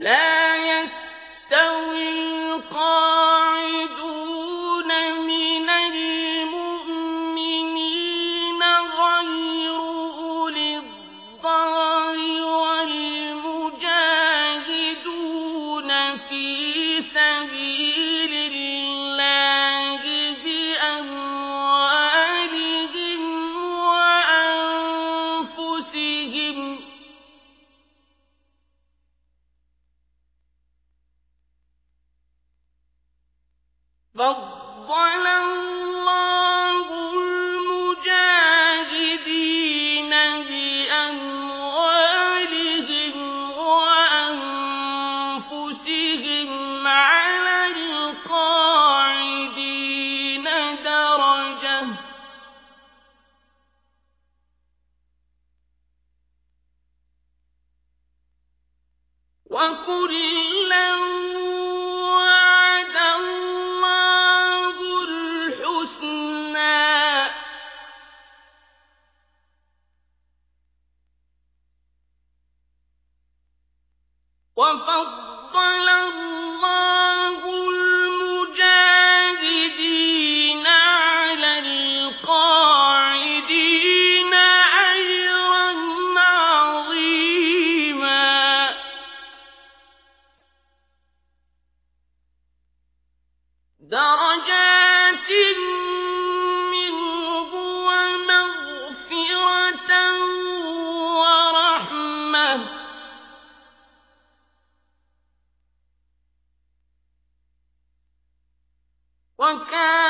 لا فضل الله المجاهدين وأنفسهم على القاعدين درجة وكل وفضل الله المجاهدين على القاعدين أجرا عظيما. درجة وكان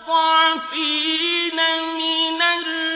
الْمُسْتَضْعَفِينَ مِنَ الْمُؤْمِنِينَ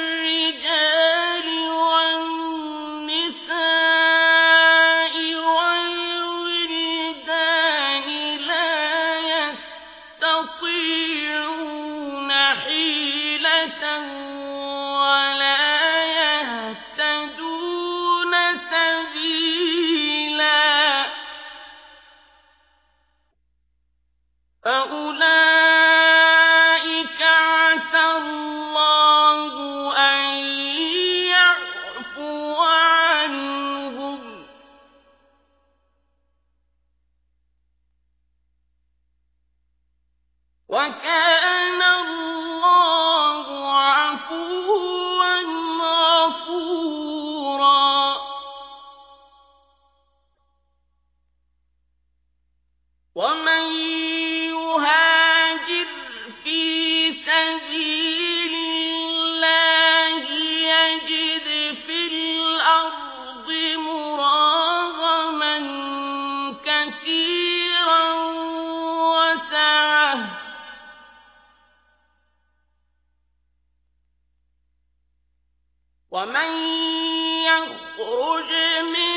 تخرج من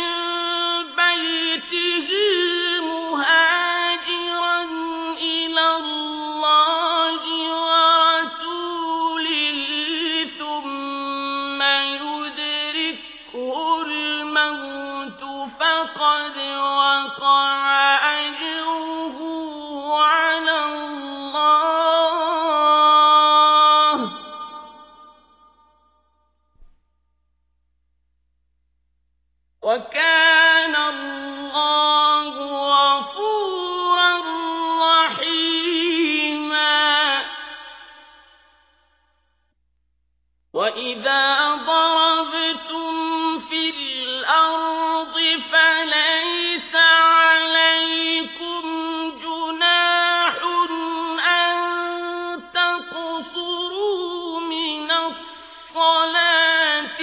الصلاة